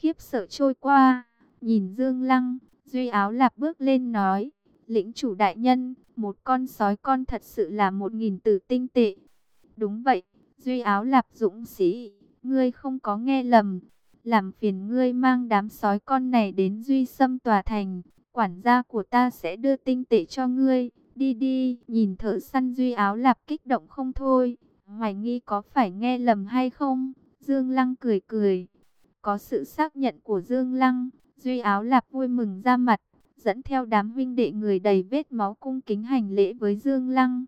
khiếp sợ trôi qua, nhìn Dương Lăng, Duy Áo Lạp bước lên nói, lĩnh chủ đại nhân, một con sói con thật sự là một nghìn tử tinh tệ. Đúng vậy, Duy Áo Lạp dũng sĩ, ngươi không có nghe lầm, làm phiền ngươi mang đám sói con này đến Duy Sâm tòa thành, quản gia của ta sẽ đưa tinh tệ cho ngươi. Đi đi, nhìn thợ săn Duy Áo Lạp kích động không thôi, hoài nghi có phải nghe lầm hay không? Dương Lăng cười cười, có sự xác nhận của Dương Lăng, Duy Áo Lạp vui mừng ra mặt, dẫn theo đám huynh đệ người đầy vết máu cung kính hành lễ với Dương Lăng.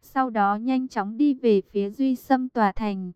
Sau đó nhanh chóng đi về phía Duy Sâm tòa thành.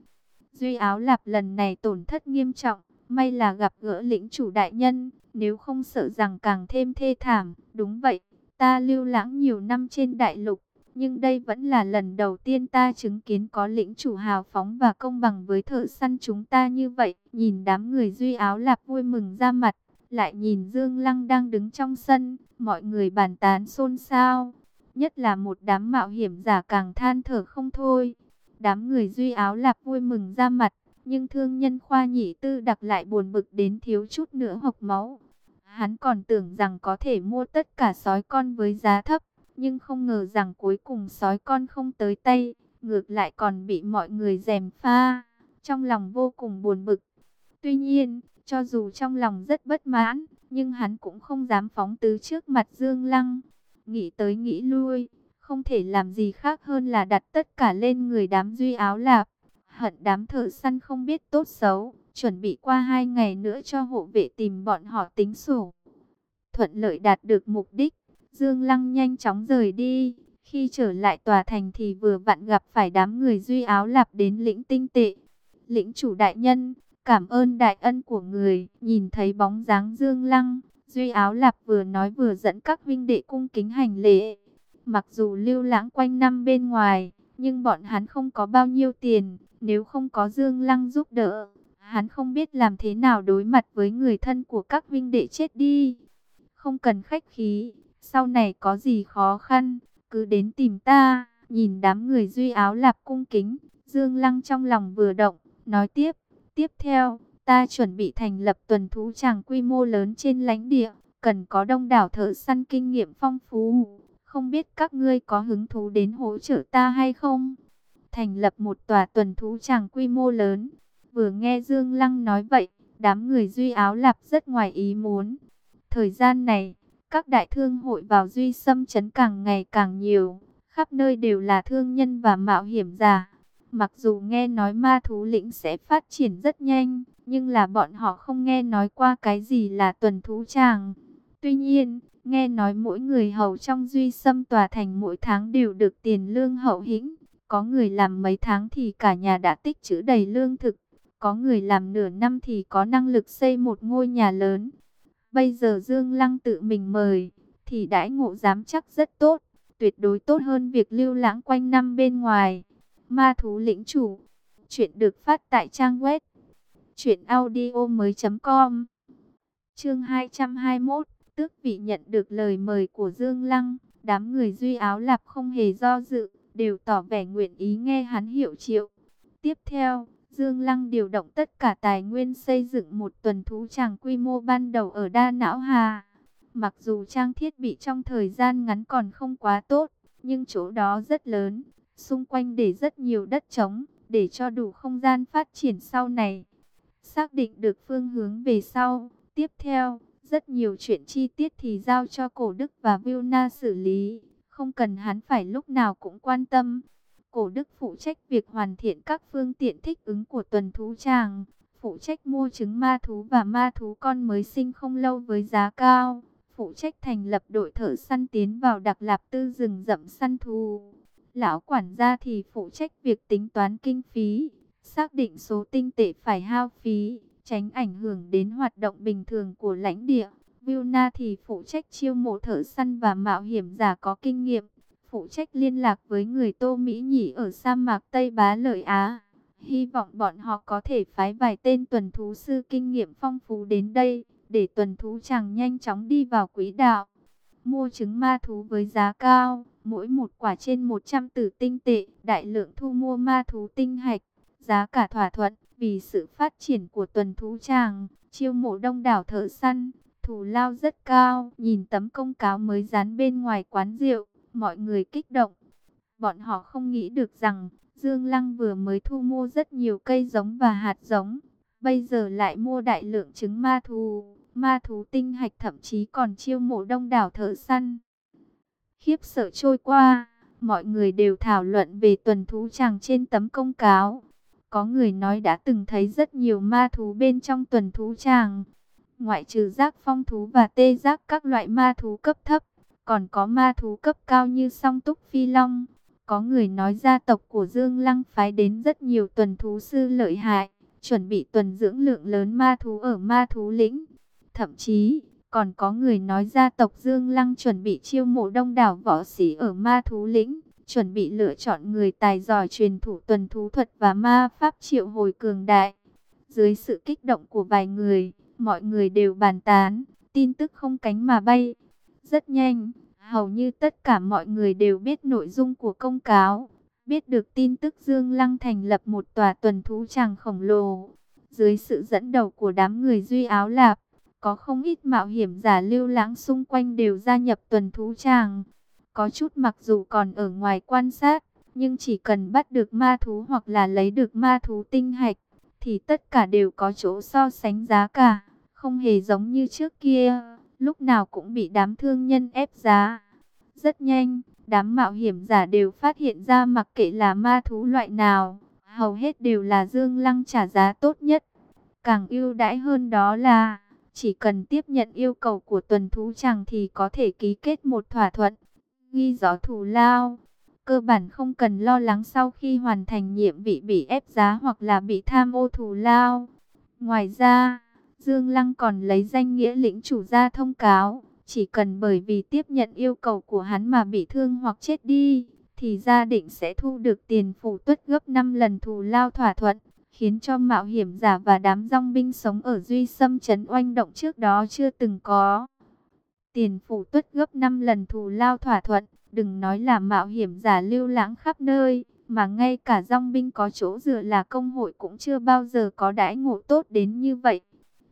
Duy Áo Lạp lần này tổn thất nghiêm trọng, may là gặp gỡ lĩnh chủ đại nhân, nếu không sợ rằng càng thêm thê thảm. Đúng vậy, ta lưu lãng nhiều năm trên đại lục, nhưng đây vẫn là lần đầu tiên ta chứng kiến có lĩnh chủ hào phóng và công bằng với thợ săn chúng ta như vậy. Nhìn đám người Duy Áo Lạp vui mừng ra mặt, lại nhìn Dương Lăng đang đứng trong sân, mọi người bàn tán xôn xao. Nhất là một đám mạo hiểm giả càng than thở không thôi. Đám người Duy Áo Lạp vui mừng ra mặt, nhưng thương nhân khoa nhị tư đặc lại buồn bực đến thiếu chút nữa hộc máu. Hắn còn tưởng rằng có thể mua tất cả sói con với giá thấp, nhưng không ngờ rằng cuối cùng sói con không tới tay, ngược lại còn bị mọi người dèm pha. Trong lòng vô cùng buồn bực. Tuy nhiên, cho dù trong lòng rất bất mãn, nhưng hắn cũng không dám phóng tứ trước mặt Dương Lăng. Nghĩ tới nghĩ lui, không thể làm gì khác hơn là đặt tất cả lên người đám duy áo lạp. Hận đám thợ săn không biết tốt xấu, chuẩn bị qua hai ngày nữa cho hộ vệ tìm bọn họ tính sổ. Thuận lợi đạt được mục đích, Dương Lăng nhanh chóng rời đi. Khi trở lại tòa thành thì vừa vặn gặp phải đám người duy áo lạp đến lĩnh tinh tệ. Lĩnh chủ đại nhân, cảm ơn đại ân của người. Nhìn thấy bóng dáng Dương Lăng, duy áo lạp vừa nói vừa dẫn các vinh đệ cung kính hành lễ. Mặc dù lưu lãng quanh năm bên ngoài, nhưng bọn hắn không có bao nhiêu tiền. Nếu không có Dương Lăng giúp đỡ, hắn không biết làm thế nào đối mặt với người thân của các vinh đệ chết đi. Không cần khách khí, sau này có gì khó khăn, cứ đến tìm ta. Nhìn đám người duy áo lạp cung kính, Dương Lăng trong lòng vừa động, nói tiếp. Tiếp theo, ta chuẩn bị thành lập tuần thú tràng quy mô lớn trên lãnh địa, cần có đông đảo thợ săn kinh nghiệm phong phú. Không biết các ngươi có hứng thú đến hỗ trợ ta hay không? Thành lập một tòa tuần thú tràng quy mô lớn. Vừa nghe Dương Lăng nói vậy, đám người duy áo lạp rất ngoài ý muốn. Thời gian này, các đại thương hội vào duy xâm chấn càng ngày càng nhiều, khắp nơi đều là thương nhân và mạo hiểm giả. Mặc dù nghe nói ma thú lĩnh sẽ phát triển rất nhanh, nhưng là bọn họ không nghe nói qua cái gì là tuần thú tràng. Tuy nhiên, nghe nói mỗi người hầu trong duy xâm tòa thành mỗi tháng đều được tiền lương hậu hĩnh. Có người làm mấy tháng thì cả nhà đã tích trữ đầy lương thực. Có người làm nửa năm thì có năng lực xây một ngôi nhà lớn. Bây giờ Dương Lăng tự mình mời, thì đãi ngộ dám chắc rất tốt. Tuyệt đối tốt hơn việc lưu lãng quanh năm bên ngoài. Ma thú lĩnh chủ. Chuyện được phát tại trang web. chuyệnaudio.com Chương 221. Tước vị nhận được lời mời của Dương Lăng. Đám người duy áo lạp không hề do dự. Đều tỏ vẻ nguyện ý nghe hắn hiệu triệu. Tiếp theo, Dương Lăng điều động tất cả tài nguyên xây dựng một tuần thú tràng quy mô ban đầu ở Đa Não Hà. Mặc dù trang thiết bị trong thời gian ngắn còn không quá tốt, nhưng chỗ đó rất lớn, xung quanh để rất nhiều đất trống, để cho đủ không gian phát triển sau này. Xác định được phương hướng về sau, tiếp theo, rất nhiều chuyện chi tiết thì giao cho Cổ Đức và Vilna xử lý, không cần hắn phải lúc nào cũng quan tâm. Cổ Đức phụ trách việc hoàn thiện các phương tiện thích ứng của tuần thú tràng, phụ trách mua trứng ma thú và ma thú con mới sinh không lâu với giá cao, phụ trách thành lập đội thợ săn tiến vào đặc lạp tư rừng rậm săn thú. Lão quản gia thì phụ trách việc tính toán kinh phí, xác định số tinh tệ phải hao phí, tránh ảnh hưởng đến hoạt động bình thường của lãnh địa. Vilna thì phụ trách chiêu mộ thợ săn và mạo hiểm giả có kinh nghiệm, phụ trách liên lạc với người Tô Mỹ Nhĩ ở sa mạc Tây Bá Lợi Á. Hy vọng bọn họ có thể phái vài tên tuần thú sư kinh nghiệm phong phú đến đây, để tuần thú chàng nhanh chóng đi vào quỹ đạo. Mua trứng ma thú với giá cao, mỗi một quả trên 100 tử tinh tệ, đại lượng thu mua ma thú tinh hạch, giá cả thỏa thuận, Vì sự phát triển của tuần thú chàng chiêu mộ đông đảo thợ săn, thù lao rất cao. Nhìn tấm công cáo mới dán bên ngoài quán rượu, mọi người kích động. Bọn họ không nghĩ được rằng, Dương Lăng vừa mới thu mua rất nhiều cây giống và hạt giống. Bây giờ lại mua đại lượng trứng ma thú, ma thú tinh hạch thậm chí còn chiêu mộ đông đảo thợ săn. Khiếp sợ trôi qua, mọi người đều thảo luận về tuần thú chàng trên tấm công cáo. Có người nói đã từng thấy rất nhiều ma thú bên trong tuần thú chàng. Ngoại trừ giác phong thú và tê giác các loại ma thú cấp thấp, còn có ma thú cấp cao như song túc phi long. Có người nói gia tộc của Dương Lăng phái đến rất nhiều tuần thú sư lợi hại, chuẩn bị tuần dưỡng lượng lớn ma thú ở ma thú lĩnh. Thậm chí, còn có người nói gia tộc Dương Lăng chuẩn bị chiêu mộ đông đảo võ sĩ ở ma thú lĩnh, chuẩn bị lựa chọn người tài giỏi truyền thủ tuần thú thuật và ma pháp triệu hồi cường đại. Dưới sự kích động của vài người, mọi người đều bàn tán, tin tức không cánh mà bay. Rất nhanh, hầu như tất cả mọi người đều biết nội dung của công cáo, biết được tin tức Dương Lăng thành lập một tòa tuần thú tràng khổng lồ. Dưới sự dẫn đầu của đám người Duy Áo Lạp, có không ít mạo hiểm giả lưu lãng xung quanh đều gia nhập tuần thú tràng. Có chút mặc dù còn ở ngoài quan sát, nhưng chỉ cần bắt được ma thú hoặc là lấy được ma thú tinh hạch, thì tất cả đều có chỗ so sánh giá cả, không hề giống như trước kia, lúc nào cũng bị đám thương nhân ép giá. Rất nhanh, đám mạo hiểm giả đều phát hiện ra mặc kệ là ma thú loại nào, hầu hết đều là Dương Lăng trả giá tốt nhất. Càng ưu đãi hơn đó là chỉ cần tiếp nhận yêu cầu của tuần thú chàng thì có thể ký kết một thỏa thuận, ghi rõ thù lao. Cơ bản không cần lo lắng sau khi hoàn thành nhiệm vị bị ép giá hoặc là bị tham ô thù lao. Ngoài ra, Dương Lăng còn lấy danh nghĩa lĩnh chủ ra thông cáo, chỉ cần bởi vì tiếp nhận yêu cầu của hắn mà bị thương hoặc chết đi, thì gia định sẽ thu được tiền phủ tuất gấp 5 lần thù lao thỏa thuận khiến cho mạo hiểm giả và đám rong binh sống ở Duy Sâm Trấn oanh động trước đó chưa từng có. Tiền phủ tuất gấp 5 lần thù lao thỏa thuận, đừng nói là mạo hiểm giả lưu lãng khắp nơi, mà ngay cả rong binh có chỗ dựa là công hội cũng chưa bao giờ có đãi ngộ tốt đến như vậy.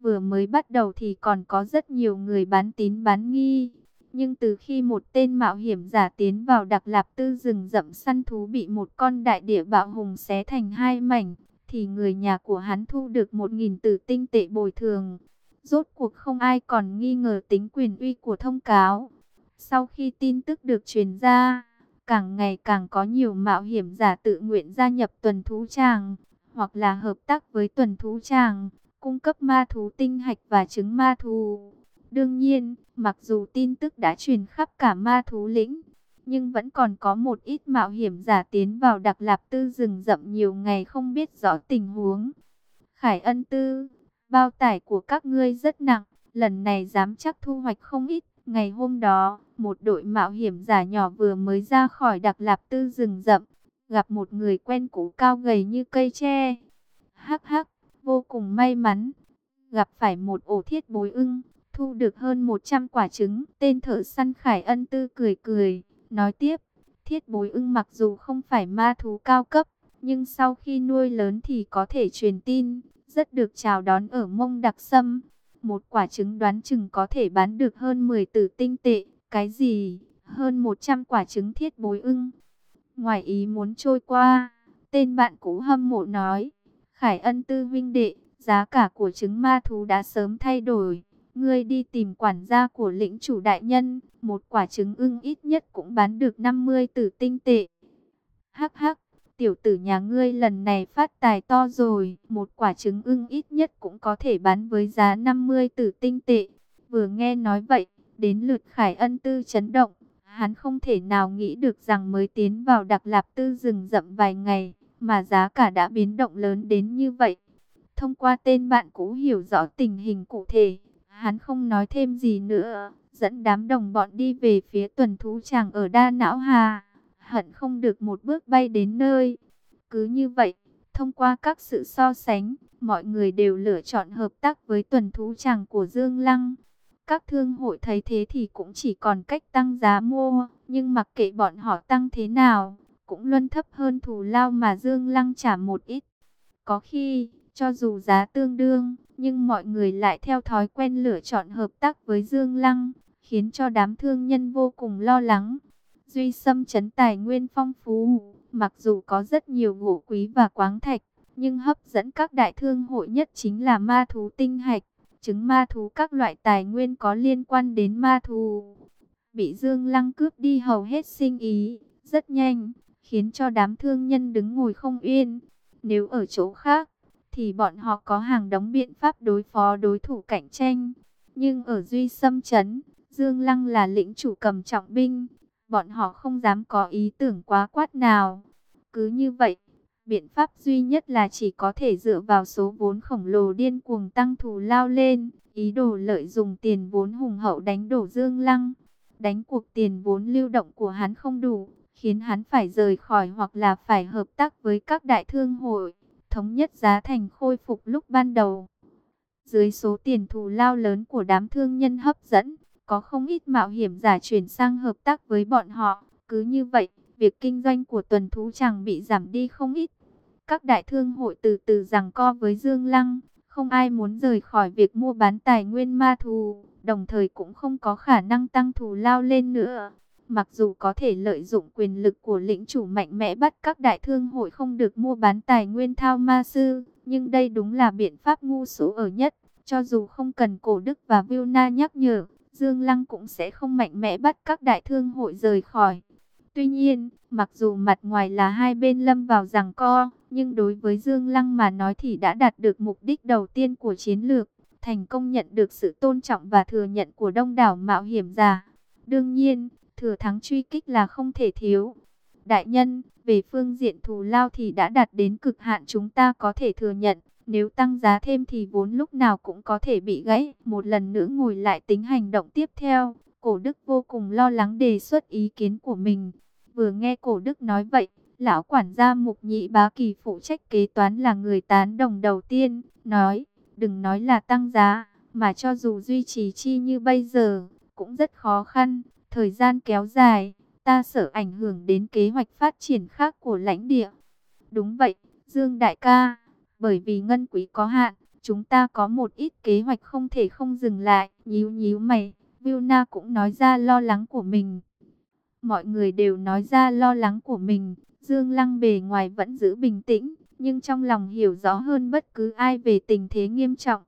Vừa mới bắt đầu thì còn có rất nhiều người bán tín bán nghi. Nhưng từ khi một tên mạo hiểm giả tiến vào đặc lạp tư rừng rậm săn thú bị một con đại địa bạo hùng xé thành hai mảnh, thì người nhà của hắn thu được một nghìn tử tinh tệ bồi thường. Rốt cuộc không ai còn nghi ngờ tính quyền uy của thông cáo. Sau khi tin tức được truyền ra, càng ngày càng có nhiều mạo hiểm giả tự nguyện gia nhập tuần thú tràng, hoặc là hợp tác với tuần thú tràng, cung cấp ma thú tinh hạch và trứng ma thú. Đương nhiên, mặc dù tin tức đã truyền khắp cả ma thú lĩnh, nhưng vẫn còn có một ít mạo hiểm giả tiến vào đặc lạp tư rừng rậm nhiều ngày không biết rõ tình huống. Khải ân tư, bao tải của các ngươi rất nặng, lần này dám chắc thu hoạch không ít. Ngày hôm đó, một đội mạo hiểm giả nhỏ vừa mới ra khỏi đặc lạp tư rừng rậm, gặp một người quen cũ cao gầy như cây tre. Hắc hắc, vô cùng may mắn, gặp phải một ổ thiết bối ưng, thu được hơn 100 quả trứng. Tên thợ săn Khải Ân Tư cười cười, Nói tiếp, thiết bối ưng mặc dù không phải ma thú cao cấp, nhưng sau khi nuôi lớn thì có thể truyền tin, rất được chào đón ở mông đặc sâm. Một quả trứng đoán chừng có thể bán được hơn 10 tử tinh tệ, cái gì, hơn 100 quả trứng thiết bối ưng. Ngoài ý muốn trôi qua, tên bạn cũ hâm mộ nói, Khải ân tư vinh đệ, giá cả của trứng ma thú đã sớm thay đổi. Ngươi đi tìm quản gia của lĩnh chủ đại nhân, một quả trứng ưng ít nhất cũng bán được 50 tử tinh tệ. Hắc hắc, tiểu tử nhà ngươi lần này phát tài to rồi, một quả trứng ưng ít nhất cũng có thể bán với giá 50 tử tinh tệ. Vừa nghe nói vậy, đến lượt Khải Ân Tư chấn động, hắn không thể nào nghĩ được rằng mới tiến vào đặc lạp tư rừng rậm vài ngày, mà giá cả đã biến động lớn đến như vậy. Thông qua tên bạn cũ hiểu rõ tình hình cụ thể, Hắn không nói thêm gì nữa, dẫn đám đồng bọn đi về phía tuần thú chàng ở Đa Não Hà. Hận không được một bước bay đến nơi. Cứ như vậy, thông qua các sự so sánh, mọi người đều lựa chọn hợp tác với tuần thú chàng của Dương Lăng. Các thương hội thấy thế thì cũng chỉ còn cách tăng giá mua, nhưng mặc kệ bọn họ tăng thế nào, cũng luân thấp hơn thù lao mà Dương Lăng trả một ít. Có khi, Cho dù giá tương đương, nhưng mọi người lại theo thói quen lựa chọn hợp tác với Dương Lăng, khiến cho đám thương nhân vô cùng lo lắng. Duy Sâm chấn tài nguyên phong phú, mặc dù có rất nhiều gỗ quý và quáng thạch, nhưng hấp dẫn các đại thương hội nhất chính là ma thú tinh hạch, trứng ma thú các loại tài nguyên có liên quan đến ma thú. Bị Dương Lăng cướp đi hầu hết sinh ý, rất nhanh, khiến cho đám thương nhân đứng ngồi không yên. Nếu ở chỗ khác, thì bọn họ có hàng đóng biện pháp đối phó đối thủ cạnh tranh. Nhưng ở Duy Sâm Trấn, Dương Lăng là lĩnh chủ cầm trọng binh, bọn họ không dám có ý tưởng quá quát nào. Cứ như vậy, biện pháp duy nhất là chỉ có thể dựa vào số vốn khổng lồ điên cuồng tăng thù lao lên, ý đồ lợi dụng tiền vốn hùng hậu đánh đổ Dương Lăng. Đánh cuộc tiền vốn lưu động của hắn không đủ, khiến hắn phải rời khỏi hoặc là phải hợp tác với các đại thương hội, thống nhất giá thành khôi phục lúc ban đầu. Dưới số tiền thù lao lớn của đám thương nhân hấp dẫn, có không ít mạo hiểm giả chuyển sang hợp tác với bọn họ. Cứ như vậy, việc kinh doanh của tuần thú chẳng bị giảm đi không ít. Các đại thương hội từ từ rằng co với Dương Lăng, không ai muốn rời khỏi việc mua bán tài nguyên ma thù, đồng thời cũng không có khả năng tăng thù lao lên nữa. Mặc dù có thể lợi dụng quyền lực của lĩnh chủ mạnh mẽ bắt các đại thương hội không được mua bán tài nguyên thao ma sư, nhưng đây đúng là biện pháp ngu số ở nhất. Cho dù không cần cổ đức và Vilna nhắc nhở, Dương Lăng cũng sẽ không mạnh mẽ bắt các đại thương hội rời khỏi. Tuy nhiên, mặc dù mặt ngoài là hai bên lâm vào rằng co, nhưng đối với Dương Lăng mà nói thì đã đạt được mục đích đầu tiên của chiến lược, thành công nhận được sự tôn trọng và thừa nhận của đông đảo mạo hiểm giả. Đương nhiên, thừa thắng truy kích là không thể thiếu. Đại nhân, về phương diện thù lao thì đã đạt đến cực hạn chúng ta có thể thừa nhận. Nếu tăng giá thêm thì vốn lúc nào cũng có thể bị gãy. Một lần nữa ngồi lại tính hành động tiếp theo. Cổ đức vô cùng lo lắng đề xuất ý kiến của mình. Vừa nghe cổ đức nói vậy, lão quản gia mục nhị bá kỳ phụ trách kế toán là người tán đồng đầu tiên. Nói, đừng nói là tăng giá, mà cho dù duy trì chi như bây giờ, cũng rất khó khăn. Thời gian kéo dài, ta sợ ảnh hưởng đến kế hoạch phát triển khác của lãnh địa. Đúng vậy, Dương Đại ca, bởi vì ngân quý có hạn, chúng ta có một ít kế hoạch không thể không dừng lại. Nhíu nhíu mày, Vilna cũng nói ra lo lắng của mình. Mọi người đều nói ra lo lắng của mình, Dương Lăng bề ngoài vẫn giữ bình tĩnh, nhưng trong lòng hiểu rõ hơn bất cứ ai về tình thế nghiêm trọng.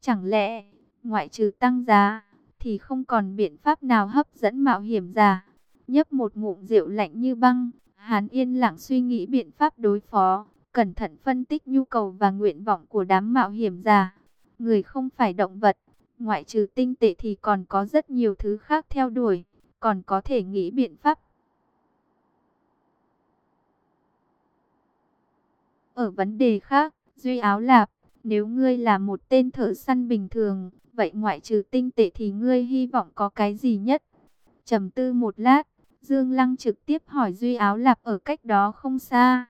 Chẳng lẽ, ngoại trừ tăng giá, thì không còn biện pháp nào hấp dẫn mạo hiểm giả. Nhấp một ngụm rượu lạnh như băng, hắn yên lặng suy nghĩ biện pháp đối phó, cẩn thận phân tích nhu cầu và nguyện vọng của đám mạo hiểm giả. Người không phải động vật, ngoại trừ tinh tệ thì còn có rất nhiều thứ khác theo đuổi, còn có thể nghĩ biện pháp. Ở vấn đề khác, Duy Áo Lạp, nếu ngươi là một tên thợ săn bình thường, Vậy ngoại trừ tinh tệ thì ngươi hy vọng có cái gì nhất? trầm tư một lát, Dương Lăng trực tiếp hỏi Duy Áo Lạp ở cách đó không xa.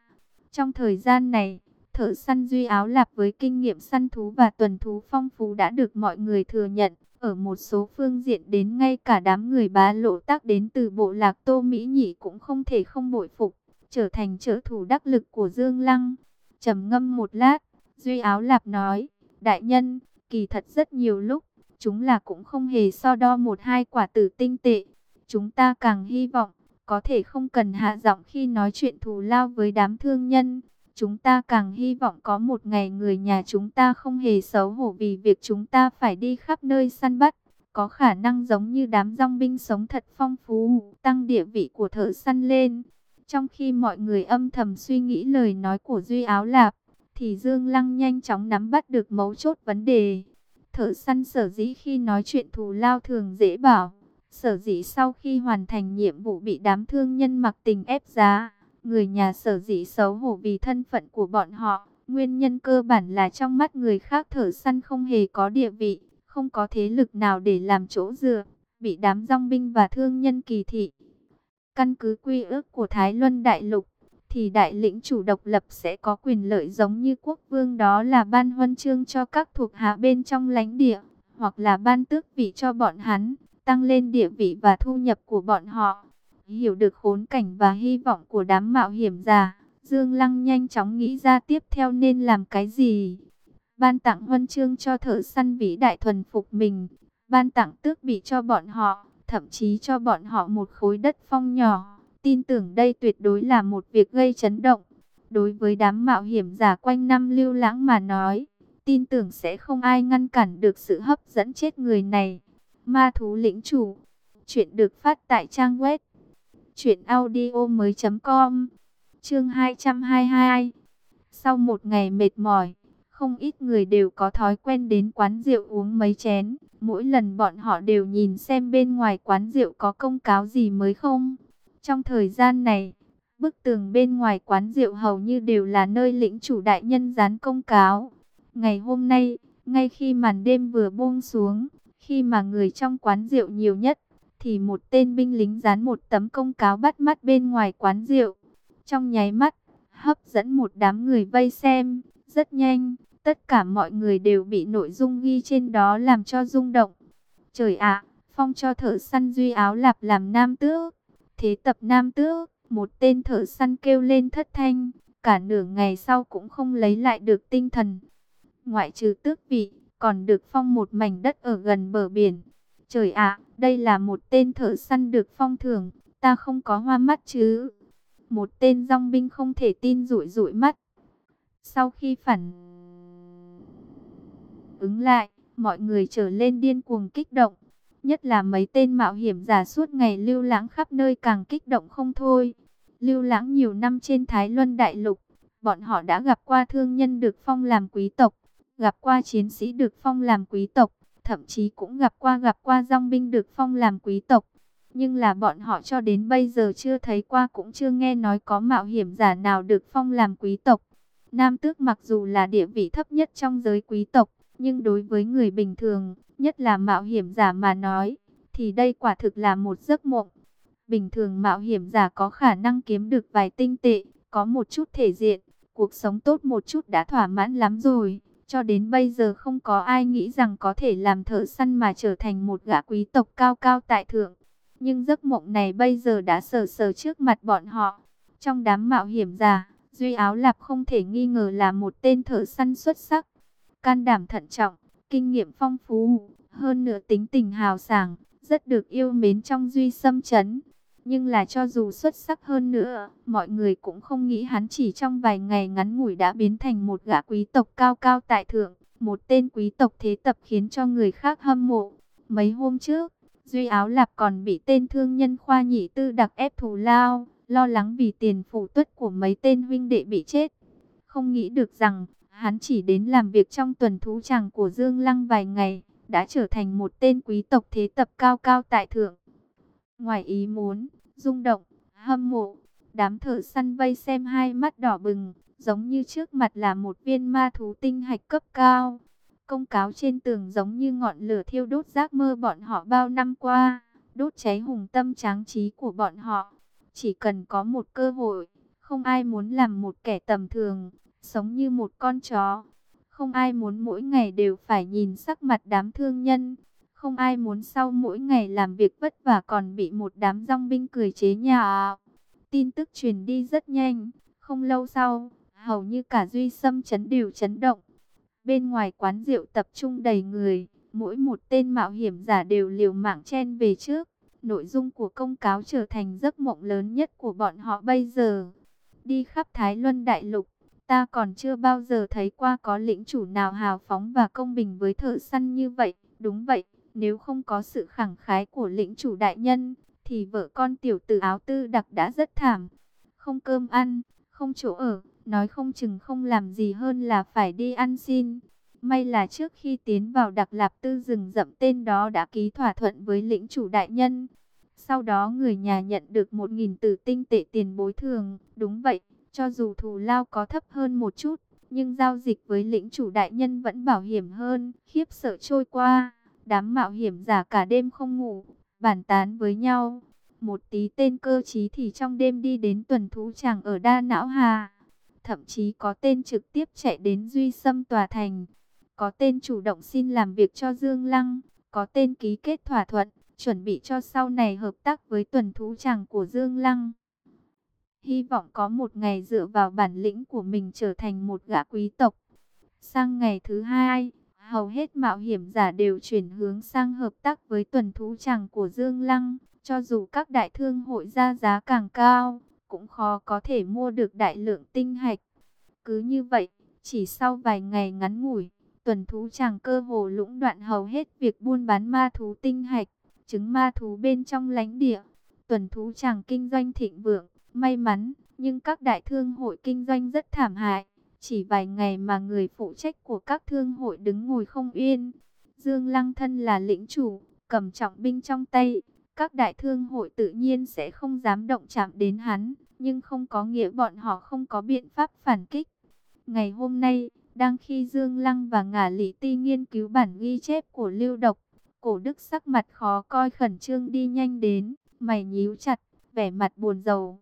Trong thời gian này, thợ săn Duy Áo Lạp với kinh nghiệm săn thú và tuần thú phong phú đã được mọi người thừa nhận. Ở một số phương diện đến ngay cả đám người bá lộ tác đến từ bộ lạc Tô Mỹ Nhị cũng không thể không bội phục, trở thành trợ thủ đắc lực của Dương Lăng. trầm ngâm một lát, Duy Áo Lạp nói, đại nhân, Kỳ thật rất nhiều lúc, chúng là cũng không hề so đo một hai quả tử tinh tệ. Chúng ta càng hy vọng, có thể không cần hạ giọng khi nói chuyện thù lao với đám thương nhân. Chúng ta càng hy vọng có một ngày người nhà chúng ta không hề xấu hổ vì việc chúng ta phải đi khắp nơi săn bắt. Có khả năng giống như đám rong binh sống thật phong phú, tăng địa vị của thợ săn lên. Trong khi mọi người âm thầm suy nghĩ lời nói của Duy Áo Lạp, thì Dương Lăng nhanh chóng nắm bắt được mấu chốt vấn đề. Thợ săn sở dĩ khi nói chuyện thù lao thường dễ bảo, sở dĩ sau khi hoàn thành nhiệm vụ bị đám thương nhân mặc tình ép giá, người nhà sở dĩ xấu hổ vì thân phận của bọn họ. Nguyên nhân cơ bản là trong mắt người khác thợ săn không hề có địa vị, không có thế lực nào để làm chỗ dựa, bị đám rong binh và thương nhân kỳ thị. Căn cứ quy ước của Thái Luân Đại Lục, thì đại lĩnh chủ độc lập sẽ có quyền lợi giống như quốc vương đó là ban huân chương cho các thuộc hạ bên trong lãnh địa, hoặc là ban tước vị cho bọn hắn, tăng lên địa vị và thu nhập của bọn họ. Hiểu được khốn cảnh và hy vọng của đám mạo hiểm giả, Dương Lăng nhanh chóng nghĩ ra tiếp theo nên làm cái gì. ban tặng huân chương cho thợ săn vĩ đại thuần phục mình, ban tặng tước vị cho bọn họ, thậm chí cho bọn họ một khối đất phong nhỏ. Tin tưởng đây tuyệt đối là một việc gây chấn động. Đối với đám mạo hiểm giả quanh năm lưu lãng mà nói, tin tưởng sẽ không ai ngăn cản được sự hấp dẫn chết người này. Ma thú lĩnh chủ, chuyện được phát tại trang web truyệnaudiomoi.com. Chương 222. Sau một ngày mệt mỏi, không ít người đều có thói quen đến quán rượu uống mấy chén. Mỗi lần bọn họ đều nhìn xem bên ngoài quán rượu có công cáo gì mới không. Trong thời gian này, bức tường bên ngoài quán rượu hầu như đều là nơi lĩnh chủ đại nhân dán công cáo. Ngày hôm nay, ngay khi màn đêm vừa buông xuống, khi mà người trong quán rượu nhiều nhất, thì một tên binh lính dán một tấm công cáo bắt mắt bên ngoài quán rượu. Trong nháy mắt, hấp dẫn một đám người vây xem, rất nhanh, tất cả mọi người đều bị nội dung ghi trên đó làm cho rung động. Trời ạ, phong cho thợ săn duy áo lạp làm nam tước, thế tập nam tước, một tên thợ săn kêu lên thất thanh, cả nửa ngày sau cũng không lấy lại được tinh thần. Ngoại trừ tước vị, còn được phong một mảnh đất ở gần bờ biển. Trời ạ, đây là một tên thợ săn được phong thưởng, ta không có hoa mắt chứ. Một tên dòng binh không thể tin rủi rủi mắt. Sau khi phản ứng lại, mọi người trở lên điên cuồng kích động. Nhất là mấy tên mạo hiểm giả suốt ngày lưu lãng khắp nơi càng kích động không thôi. Lưu lãng nhiều năm trên Thái Luân Đại Lục, bọn họ đã gặp qua thương nhân được phong làm quý tộc, gặp qua chiến sĩ được phong làm quý tộc, thậm chí cũng gặp qua gặp qua dòng binh được phong làm quý tộc. Nhưng là bọn họ cho đến bây giờ chưa thấy qua cũng chưa nghe nói có mạo hiểm giả nào được phong làm quý tộc. Nam tước mặc dù là địa vị thấp nhất trong giới quý tộc, nhưng đối với người bình thường, nhất là mạo hiểm giả mà nói, thì đây quả thực là một giấc mộng. Bình thường mạo hiểm giả có khả năng kiếm được vài tinh tệ, có một chút thể diện, cuộc sống tốt một chút đã thỏa mãn lắm rồi. Cho đến bây giờ không có ai nghĩ rằng có thể làm thợ săn mà trở thành một gã quý tộc cao cao tại thượng. Nhưng giấc mộng này bây giờ đã sờ sờ trước mặt bọn họ. Trong đám mạo hiểm giả, Duy Áo Lạp không thể nghi ngờ là một tên thợ săn xuất sắc. Can đảm thận trọng, kinh nghiệm phong phú, hơn nữa tính tình hào sảng, rất được yêu mến trong Duy xâm Chấn. Nhưng là cho dù xuất sắc hơn nữa, mọi người cũng không nghĩ hắn chỉ trong vài ngày ngắn ngủi đã biến thành một gã quý tộc cao cao tại thượng. Một tên quý tộc thế tập khiến cho người khác hâm mộ. Mấy hôm trước, Duy Áo Lạp còn bị tên thương nhân khoa nhị tư đặc ép thù lao, lo lắng vì tiền phủ tuất của mấy tên huynh đệ bị chết. Không nghĩ được rằng, hắn chỉ đến làm việc trong tuần thú tràng của Dương Lăng vài ngày, đã trở thành một tên quý tộc thế tập cao cao tại thượng. Ngoài ý muốn, rung động, hâm mộ, đám thợ săn vây xem hai mắt đỏ bừng, giống như trước mặt là một viên ma thú tinh hạch cấp cao. Công cáo trên tường giống như ngọn lửa thiêu đốt giác mơ bọn họ bao năm qua, đốt cháy hùng tâm tráng trí của bọn họ. Chỉ cần có một cơ hội, không ai muốn làm một kẻ tầm thường, sống như một con chó. Không ai muốn mỗi ngày đều phải nhìn sắc mặt đám thương nhân. Không ai muốn sau mỗi ngày làm việc vất vả còn bị một đám rong binh cười chế nhà. Tin tức truyền đi rất nhanh. Không lâu sau, hầu như cả duy xâm chấn đều chấn động. Bên ngoài quán rượu tập trung đầy người, mỗi một tên mạo hiểm giả đều liều mạng chen về trước. Nội dung của công cáo trở thành giấc mộng lớn nhất của bọn họ bây giờ. Đi khắp Thái Luân Đại Lục, ta còn chưa bao giờ thấy qua có lĩnh chủ nào hào phóng và công bình với thợ săn như vậy. Đúng vậy, nếu không có sự khẳng khái của lĩnh chủ đại nhân, thì vợ con tiểu tử áo tư đặc đã rất thảm. Không cơm ăn, không chỗ ở, nói không chừng không làm gì hơn là phải đi ăn xin. May là trước khi tiến vào đặc lạp tư rừng rậm tên đó đã ký thỏa thuận với lĩnh chủ đại nhân. Sau đó người nhà nhận được một nghìn tử tinh tệ tiền bối thường. Đúng vậy, cho dù thù lao có thấp hơn một chút, nhưng giao dịch với lĩnh chủ đại nhân vẫn bảo hiểm hơn. Khiếp sợ trôi qua, đám mạo hiểm giả cả đêm không ngủ, bàn tán với nhau. Một tí tên cơ trí thì trong đêm đi đến tuần thú chàng ở Đa Não Hà. Thậm chí có tên trực tiếp chạy đến Duy Sâm Tòa Thành. Có tên chủ động xin làm việc cho Dương Lăng. Có tên ký kết thỏa thuận, chuẩn bị cho sau này hợp tác với tuần thú chàng của Dương Lăng. Hy vọng có một ngày dựa vào bản lĩnh của mình trở thành một gã quý tộc. Sang ngày thứ hai, hầu hết mạo hiểm giả đều chuyển hướng sang hợp tác với tuần thú chẳng của Dương Lăng. Cho dù các đại thương hội ra giá càng cao, cũng khó có thể mua được đại lượng tinh hạch. Cứ như vậy, chỉ sau vài ngày ngắn ngủi, tuần thú chẳng cơ hồ lũng đoạn hầu hết việc buôn bán ma thú tinh hạch, trứng ma thú bên trong lãnh địa. Tuần thú chẳng kinh doanh thịnh vượng, may mắn, nhưng các đại thương hội kinh doanh rất thảm hại. Chỉ vài ngày mà người phụ trách của các thương hội đứng ngồi không yên. Dương Lăng thân là lĩnh chủ, cầm trọng binh trong tay. Các đại thương hội tự nhiên sẽ không dám động chạm đến hắn, nhưng không có nghĩa bọn họ không có biện pháp phản kích. Ngày hôm nay, đang khi Dương Lăng và Ngả Lý Ti nghiên cứu bản ghi chép của Lưu Độc, cổ đức sắc mặt khó coi khẩn trương đi nhanh đến, mày nhíu chặt, vẻ mặt buồn rầu.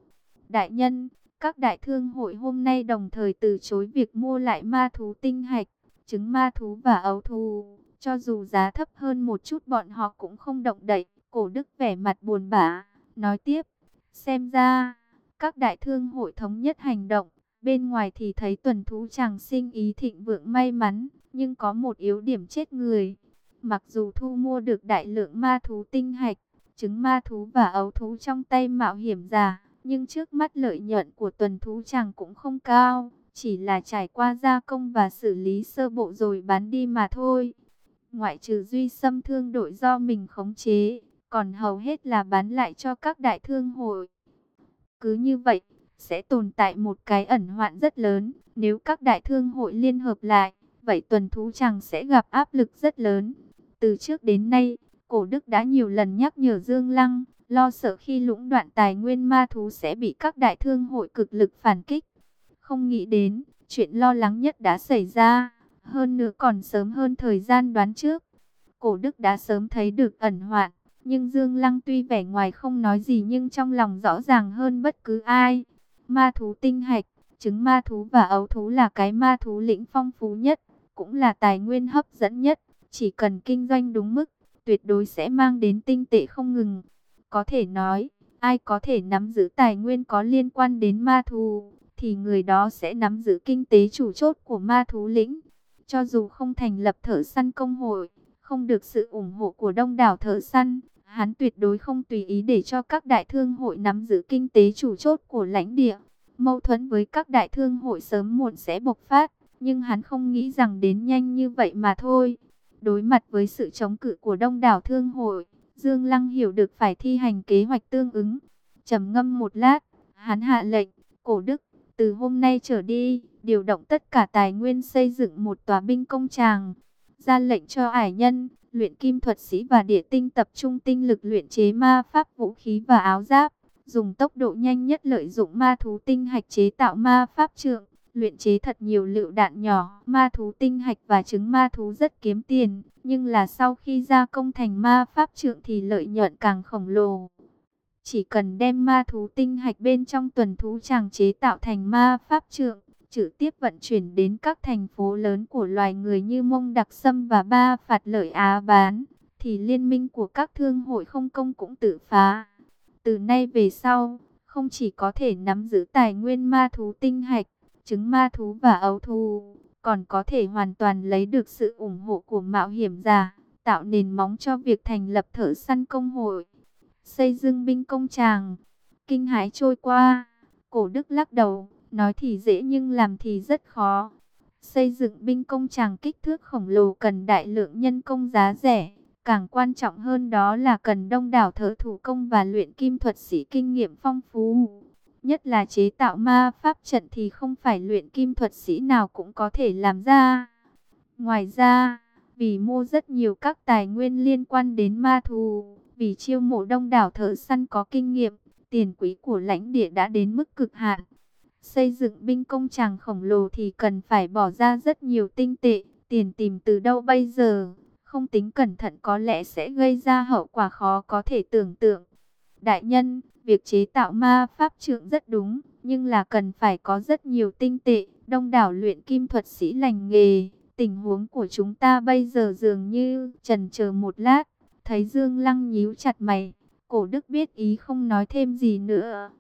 Đại nhân, các đại thương hội hôm nay đồng thời từ chối việc mua lại ma thú tinh hạch, trứng ma thú và ấu thú. Cho dù giá thấp hơn một chút bọn họ cũng không động đậy. Cổ đức vẻ mặt buồn bã, nói tiếp. Xem ra, các đại thương hội thống nhất hành động. Bên ngoài thì thấy tuần thú chàng sinh ý thịnh vượng may mắn, nhưng có một yếu điểm chết người. Mặc dù thu mua được đại lượng ma thú tinh hạch, trứng ma thú và ấu thú trong tay mạo hiểm giả, nhưng trước mắt lợi nhuận của tuần thú chàng cũng không cao, chỉ là trải qua gia công và xử lý sơ bộ rồi bán đi mà thôi. Ngoại trừ duy xâm thương đội do mình khống chế, còn hầu hết là bán lại cho các đại thương hội. Cứ như vậy, sẽ tồn tại một cái ẩn hoạn rất lớn, nếu các đại thương hội liên hợp lại, vậy tuần thú chàng sẽ gặp áp lực rất lớn. Từ trước đến nay, cổ đức đã nhiều lần nhắc nhở Dương Lăng, lo sợ khi lũng đoạn tài nguyên ma thú sẽ bị các đại thương hội cực lực phản kích. Không nghĩ đến, chuyện lo lắng nhất đã xảy ra, hơn nữa còn sớm hơn thời gian đoán trước. Cổ đức đã sớm thấy được ẩn hoạn, nhưng Dương Lăng tuy vẻ ngoài không nói gì nhưng trong lòng rõ ràng hơn bất cứ ai. Ma thú tinh hạch, trứng ma thú và ấu thú là cái ma thú lĩnh phong phú nhất, cũng là tài nguyên hấp dẫn nhất. Chỉ cần kinh doanh đúng mức, tuyệt đối sẽ mang đến tinh tệ không ngừng. Có thể nói, ai có thể nắm giữ tài nguyên có liên quan đến ma thú, thì người đó sẽ nắm giữ kinh tế chủ chốt của ma thú lĩnh. Cho dù không thành lập thợ săn công hội, không được sự ủng hộ của đông đảo thợ săn, hắn tuyệt đối không tùy ý để cho các đại thương hội nắm giữ kinh tế chủ chốt của lãnh địa. Mâu thuẫn với các đại thương hội sớm muộn sẽ bộc phát, nhưng hắn không nghĩ rằng đến nhanh như vậy mà thôi. Đối mặt với sự chống cự của đông đảo thương hội, Dương Lăng hiểu được phải thi hành kế hoạch tương ứng. trầm ngâm một lát, hắn hạ lệnh, cổ đức, từ hôm nay trở đi, điều động tất cả tài nguyên xây dựng một tòa binh công tràng. Ra lệnh cho ải nhân, luyện kim thuật sĩ và địa tinh tập trung tinh lực luyện chế ma pháp vũ khí và áo giáp. Dùng tốc độ nhanh nhất lợi dụng ma thú tinh hạch chế tạo ma pháp trượng luyện chế thật nhiều lựu đạn nhỏ, ma thú tinh hạch và trứng ma thú rất kiếm tiền, nhưng là sau khi gia công thành ma pháp trượng thì lợi nhuận càng khổng lồ. Chỉ cần đem ma thú tinh hạch bên trong tuần thú chàng chế tạo thành ma pháp trượng, trực tiếp vận chuyển đến các thành phố lớn của loài người như Mông Đặc Sâm và Ba Phạt Lợi Á bán, thì liên minh của các thương hội không công cũng tự phá. Từ nay về sau, không chỉ có thể nắm giữ tài nguyên ma thú tinh hạch, trứng ma thú và ấu thú, còn có thể hoàn toàn lấy được sự ủng hộ của mạo hiểm giả, tạo nền móng cho việc thành lập thợ săn công hội, xây dựng binh công tràng. Kinh hãi trôi qua, cổ đức lắc đầu, nói thì dễ nhưng làm thì rất khó. Xây dựng binh công tràng kích thước khổng lồ cần đại lượng nhân công giá rẻ. Càng quan trọng hơn đó là cần đông đảo thợ thủ công và luyện kim thuật sĩ kinh nghiệm phong phú. Nhất là chế tạo ma pháp trận thì không phải luyện kim thuật sĩ nào cũng có thể làm ra. Ngoài ra, vì mua rất nhiều các tài nguyên liên quan đến ma thú, vì chiêu mộ đông đảo thợ săn có kinh nghiệm, tiền quý của lãnh địa đã đến mức cực hạn. Xây dựng binh công tràng khổng lồ thì cần phải bỏ ra rất nhiều tinh tệ, tiền tìm từ đâu bây giờ, không tính cẩn thận có lẽ sẽ gây ra hậu quả khó có thể tưởng tượng. Đại nhân, việc chế tạo ma pháp trượng rất đúng, nhưng là cần phải có rất nhiều tinh tệ, đông đảo luyện kim thuật sĩ lành nghề. Tình huống của chúng ta bây giờ dường như trần chờ một lát, thấy Dương Lăng nhíu chặt mày, cổ đức biết ý không nói thêm gì nữa.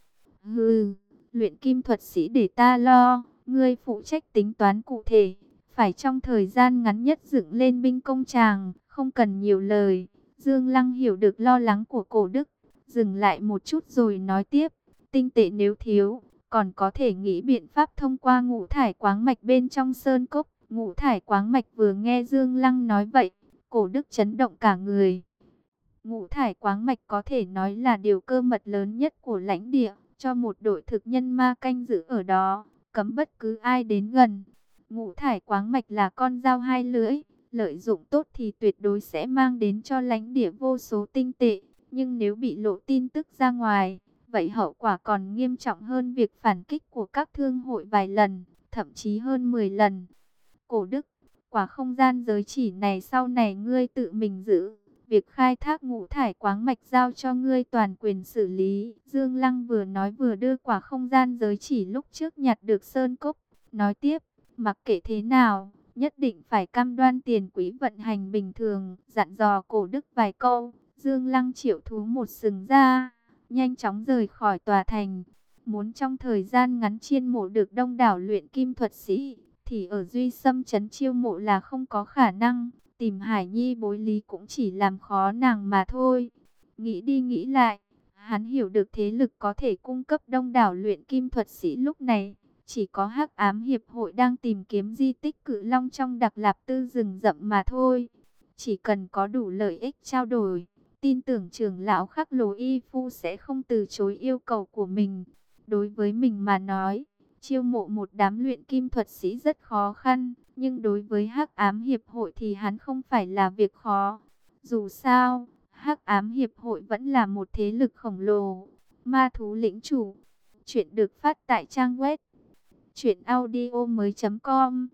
Hừ, luyện kim thuật sĩ để ta lo, ngươi phụ trách tính toán cụ thể, phải trong thời gian ngắn nhất dựng lên binh công tràng, không cần nhiều lời. Dương Lăng hiểu được lo lắng của cổ đức, dừng lại một chút rồi nói tiếp, tinh tệ nếu thiếu, còn có thể nghĩ biện pháp thông qua ngũ thải quáng mạch bên trong sơn cốc. Ngũ thải quáng mạch vừa nghe Dương Lăng nói vậy, cổ đức chấn động cả người. Ngũ thải quáng mạch có thể nói là điều cơ mật lớn nhất của lãnh địa, cho một đội thực nhân ma canh giữ ở đó, cấm bất cứ ai đến gần. Ngũ thải quáng mạch là con dao hai lưỡi, lợi dụng tốt thì tuyệt đối sẽ mang đến cho lãnh địa vô số tinh tệ, nhưng nếu bị lộ tin tức ra ngoài, vậy hậu quả còn nghiêm trọng hơn việc phản kích của các thương hội vài lần, thậm chí hơn 10 lần. Cổ đức, quả không gian giới chỉ này sau này ngươi tự mình giữ. Việc khai thác ngũ thải quáng mạch giao cho ngươi toàn quyền xử lý. Dương Lăng vừa nói vừa đưa quả không gian giới chỉ lúc trước nhặt được Sơn Cốc. Nói tiếp, mặc kệ thế nào, nhất định phải cam đoan tiền quỹ vận hành bình thường. Dặn dò cổ đức vài câu, Dương Lăng triệu thú một sừng ra, nhanh chóng rời khỏi tòa thành. Muốn trong thời gian ngắn chiên mộ được đông đảo luyện kim thuật sĩ, thì ở Duy Sâm Trấn chiêu mộ là không có khả năng. Tìm Hải Nhi bối lý cũng chỉ làm khó nàng mà thôi. Nghĩ đi nghĩ lại, hắn hiểu được thế lực có thể cung cấp đông đảo luyện kim thuật sĩ lúc này. Chỉ có hắc ám hiệp hội đang tìm kiếm di tích cự long trong đặc lạp tư rừng rậm mà thôi. Chỉ cần có đủ lợi ích trao đổi, tin tưởng trưởng lão khắc lồ y phu sẽ không từ chối yêu cầu của mình. Đối với mình mà nói, chiêu mộ một đám luyện kim thuật sĩ rất khó khăn, nhưng đối với Hắc Ám Hiệp hội thì hắn không phải là việc khó. Dù sao, Hắc Ám Hiệp hội vẫn là một thế lực khổng lồ. Ma thú lĩnh chủ. Chuyện được phát tại trang web truyệnaudiomoi.com.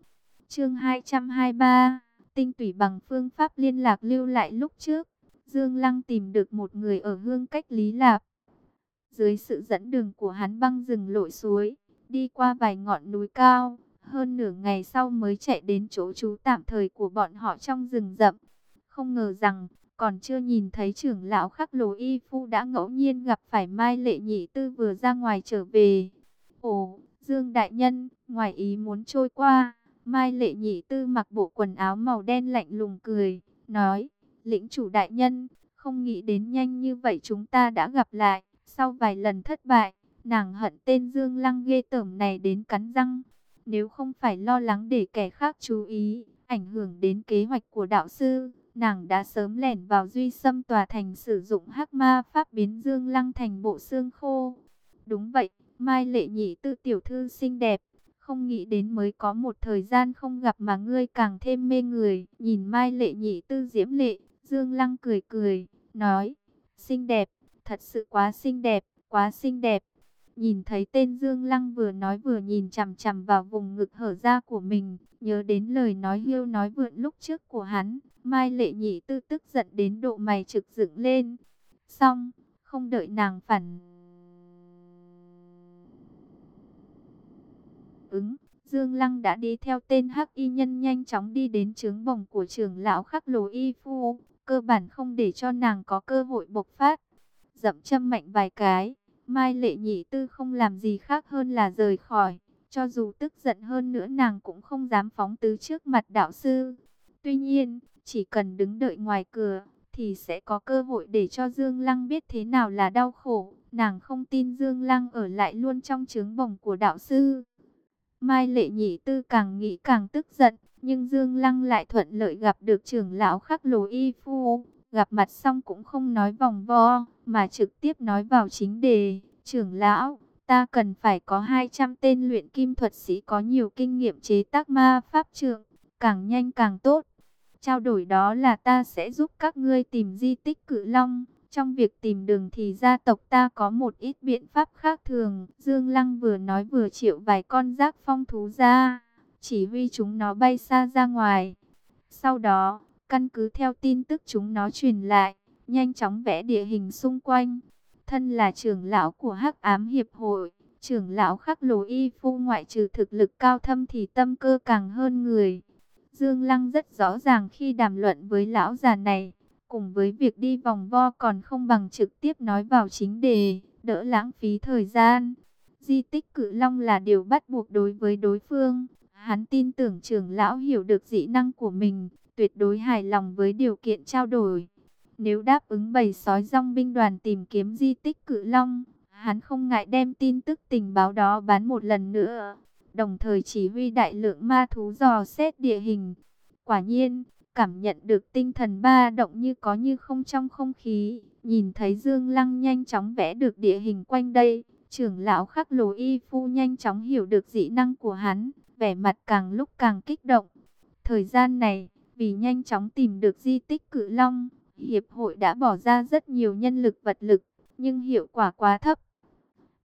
Chương 223, tinh tủy bằng phương pháp liên lạc lưu lại lúc trước. Dương Lăng tìm được một người ở hương cách Lý Lạp. Dưới sự dẫn đường của hắn băng rừng lội suối, đi qua vài ngọn núi cao, hơn nửa ngày sau mới chạy đến chỗ trú tạm thời của bọn họ trong rừng rậm. Không ngờ rằng, còn chưa nhìn thấy trưởng lão khắc lồ y phu đã ngẫu nhiên gặp phải Mai Lệ Nhị Tư vừa ra ngoài trở về. Ồ, Dương Đại Nhân, ngoài ý muốn trôi qua, Mai Lệ Nhị Tư mặc bộ quần áo màu đen lạnh lùng cười, nói, lĩnh chủ đại nhân, không nghĩ đến nhanh như vậy chúng ta đã gặp lại, sau vài lần thất bại, nàng hận tên Dương Lăng ghê tởm này đến cắn răng. Nếu không phải lo lắng để kẻ khác chú ý, ảnh hưởng đến kế hoạch của đạo sư, nàng đã sớm lẻn vào duy xâm tòa thành sử dụng hắc ma pháp biến Dương Lăng thành bộ xương khô. Đúng vậy, Mai Lệ Nhị tư tiểu thư xinh đẹp, không nghĩ đến mới có một thời gian không gặp mà ngươi càng thêm mê người. Nhìn Mai Lệ Nhị tư diễm lệ, Dương Lăng cười cười, nói, xinh đẹp, thật sự quá xinh đẹp, quá xinh đẹp. Nhìn thấy tên Dương Lăng vừa nói vừa nhìn chằm chằm vào vùng ngực hở ra của mình, nhớ đến lời nói hiêu nói vượn lúc trước của hắn, Mai Lệ Nhị tư tức giận đến độ mày trực dựng lên. Xong, không đợi nàng phản ứng, Dương Lăng đã đi theo tên Hắc Y Nhân nhanh chóng đi đến trướng bồng của trưởng lão Khắc Lồ Y Phu, cơ bản không để cho nàng có cơ hội bộc phát. Dậm châm mạnh vài cái, Mai lệ nhị tư không làm gì khác hơn là rời khỏi. Cho dù tức giận hơn nữa nàng cũng không dám phóng tứ trước mặt đạo sư. Tuy nhiên, chỉ cần đứng đợi ngoài cửa, thì sẽ có cơ hội để cho Dương Lăng biết thế nào là đau khổ. Nàng không tin Dương Lăng ở lại luôn trong trướng bồng của đạo sư. Mai lệ nhị tư càng nghĩ càng tức giận, nhưng Dương Lăng lại thuận lợi gặp được trưởng lão khắc lồ y phu. Gặp mặt xong cũng không nói vòng vo, mà trực tiếp nói vào chính đề. Trưởng lão, ta cần phải có 200 tên luyện kim thuật sĩ có nhiều kinh nghiệm chế tác ma pháp trượng, càng nhanh càng tốt. Trao đổi đó là ta sẽ giúp các ngươi tìm di tích cự long. Trong việc tìm đường thì gia tộc ta có một ít biện pháp khác thường. Dương Lăng vừa nói vừa triệu vài con giác phong thú ra, chỉ huy chúng nó bay xa ra ngoài. Sau đó, Căn cứ theo tin tức chúng nó truyền lại, nhanh chóng vẽ địa hình xung quanh. Thân là trưởng lão của Hắc Ám Hiệp hội, trưởng lão khắc lồ y phu ngoại trừ thực lực cao thâm thì tâm cơ càng hơn người. Dương Lăng rất rõ ràng khi đàm luận với lão già này, cùng với việc đi vòng vo còn không bằng trực tiếp nói vào chính đề, đỡ lãng phí thời gian. Di tích cự long là điều bắt buộc đối với đối phương, Hắn tin tưởng trưởng lão hiểu được dị năng của mình, tuyệt đối hài lòng với điều kiện trao đổi. Nếu đáp ứng bầy sói rong binh đoàn tìm kiếm di tích cự long, hắn không ngại đem tin tức tình báo đó bán một lần nữa. Đồng thời chỉ huy đại lượng ma thú dò xét địa hình. Quả nhiên, cảm nhận được tinh thần ba động như có như không trong không khí. Nhìn thấy Dương Lăng nhanh chóng vẽ được địa hình quanh đây, trưởng lão khắc lồ y phu nhanh chóng hiểu được dị năng của hắn, vẻ mặt càng lúc càng kích động. Thời gian này, vì nhanh chóng tìm được di tích cự long, Hiệp hội đã bỏ ra rất nhiều nhân lực vật lực, nhưng hiệu quả quá thấp.